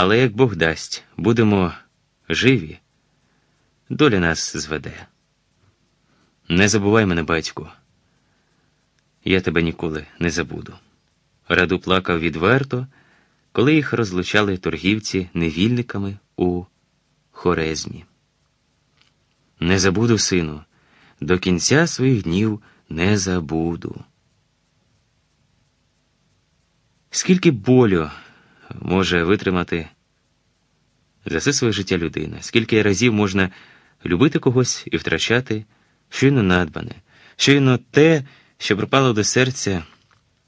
Але як Бог дасть, будемо живі, доля нас зведе. Не забувай мене, батьку. Я тебе ніколи не забуду. Раду плакав відверто, коли їх розлучали торгівці невільниками у хорезмі. Не забуду, сину, до кінця своїх днів не забуду. Скільки болю може витримати за все своє життя людина, скільки разів можна любити когось і втрачати щойно надбане, щойно те, що припало до серця,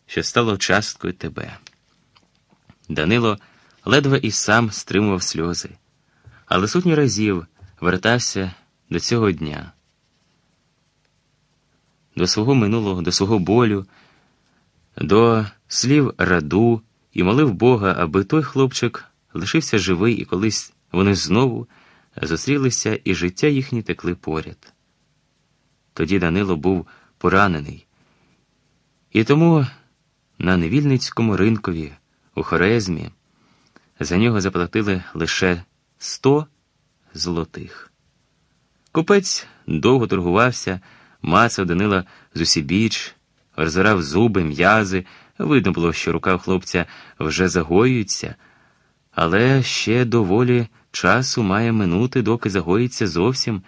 що стало часткою тебе. Данило ледве і сам стримував сльози, але сотні разів вертався до цього дня, до свого минулого, до свого болю, до слів раду і молив Бога, аби той хлопчик лишився живий, і колись вони знову зустрілися, і життя їхні текли поряд. Тоді Данило був поранений, і тому на невільницькому ринкові у Хорезмі за нього заплатили лише сто золотих. Купець довго торгувався, мацав Данила з усібіч, роззирав зуби, м'язи. Видно було, що рука хлопця вже загоюється, але ще доволі часу має минути, доки загоїться зовсім,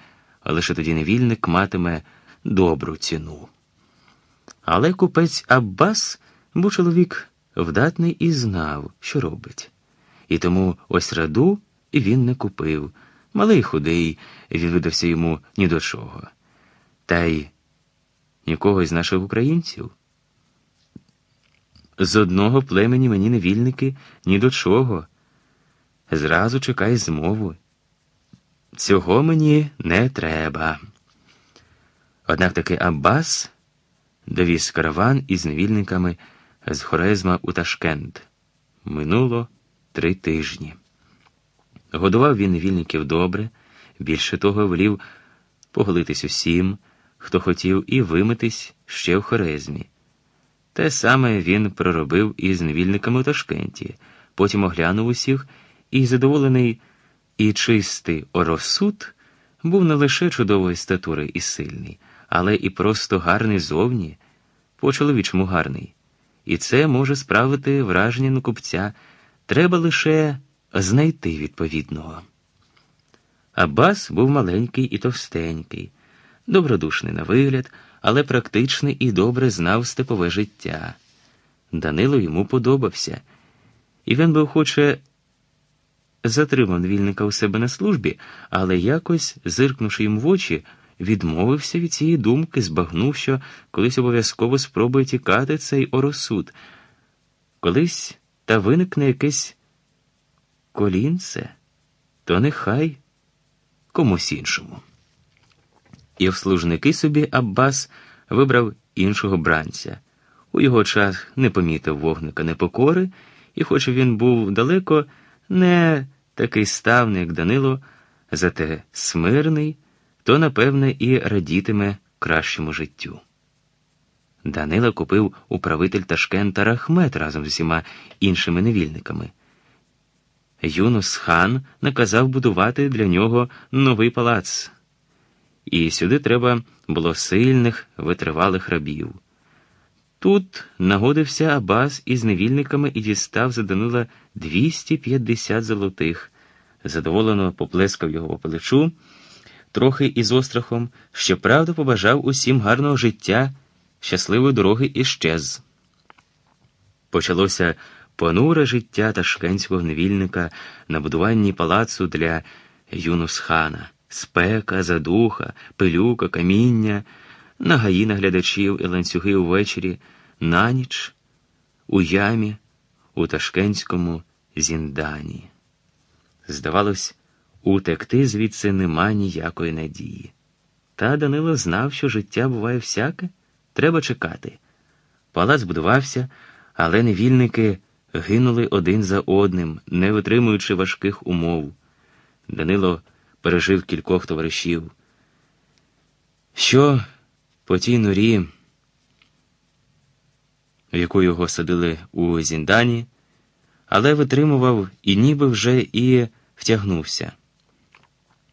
лише тоді невільник матиме добру ціну. Але купець Аббас був чоловік вдатний і знав, що робить. І тому ось раду він не купив. Малий худий, він видався йому ні до чого. Та й нікого із наших українців. З одного племені мені невільники ні до чого. Зразу чекай змову. Цього мені не треба. Однак таки Аббас довіз караван із невільниками з Хорезма у Ташкент. Минуло три тижні. Годував він невільників добре, більше того, волів поголитись усім, хто хотів, і вимитись ще в Хорезмі. Те саме він проробив із невільниками у Ташкенті, потім оглянув усіх і, задоволений і чистий оросуд, був не лише чудової статури і сильний, але і просто гарний зовні, по чоловічому гарний. І це може справити враження на купця. Треба лише знайти відповідного. Аббас був маленький і товстенький, добродушний на вигляд але практичний і добре знав степове життя. Данило йому подобався, і він би хоче затримав вільника у себе на службі, але якось, зиркнувши йому в очі, відмовився від цієї думки, збагнув, що колись обов'язково спробує тікати цей оросуд. Колись та виникне якесь колінце, то нехай комусь іншому і в служники собі Аббас вибрав іншого бранця. У його час не помітив вогника непокори, і, хоч він був далеко не такий ставний, як Данило, зате смирний, то, напевне, і радітиме кращому життю. Данила купив управитель Ташкента Рахмет разом з усіма іншими невільниками. Юнус хан наказав будувати для нього новий палац і сюди треба було сильних, витривалих рабів. Тут нагодився Абас із невільниками і дістав за Данила 250 золотих, задоволено поплескав його по плечу, трохи із острахом, щоправда, побажав усім гарного життя, щасливої дороги і щез. Почалося понуре життя ташкентського невільника на будуванні палацу для Юнусхана спека, задуха, пилюка, каміння, нагаї наглядачів і ланцюги увечері, на ніч, у ямі, у ташкентському зіндані. Здавалось, утекти звідси нема ніякої надії. Та Данило знав, що життя буває всяке, треба чекати. Палац будувався, але невільники гинули один за одним, не витримуючи важких умов. Данило пережив кількох товаришів. Що по тій норі, в яку його садили у Зіндані, але витримував і ніби вже і втягнувся.